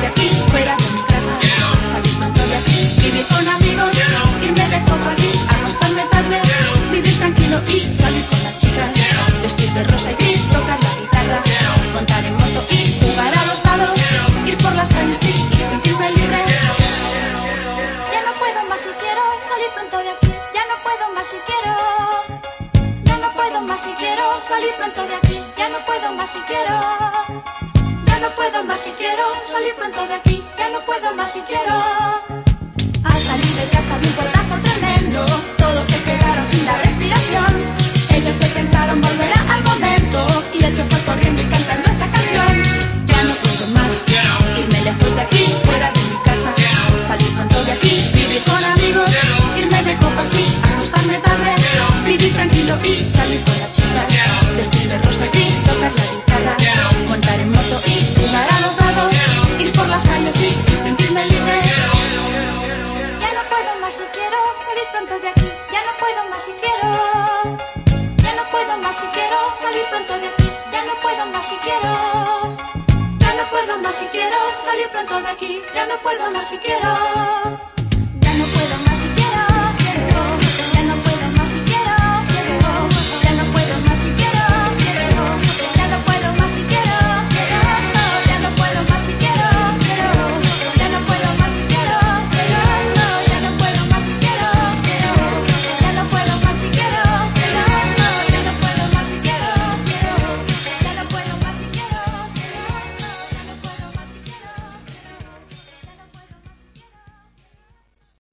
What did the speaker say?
de aquí, fuera de mi casa. Salir pronto de aquí, vivir con amigos, irme de poco acostarme tarde, vivir tranquilo y salir con las chicas. Vestir de rosa y gris, tocar la guitarra, montar en moto y jugar a los dados, ir por las calles y sentirme libre. Ya no puedo más si quiero salir pronto de aquí, ya no puedo más si quiero. Ya no puedo más si quiero salir pronto de aquí, ya no puedo más si quiero. No puedo más si quiero salir pronto de aquí. Ya no puedo más si quiero. Al salir de casa vi un portazo tremendo. Todos se quedaron sin la respiración. Ellos se pensaron volverá al momento. Y él se fue corriendo y cantando esta canción. Ya no puedo más irme lejos de aquí, fuera de mi casa. Salir pronto de aquí, vivir con amigos. Irme de copas y acostarme tarde. Vivir tranquilo y salir pronto de aquí. Ya no puedo más si quiero. Ya no puedo más si quiero salir pronto de aquí. Ya no puedo más si quiero. Ya no puedo más si quiero salir pronto de aquí. Ya no puedo más si quiero.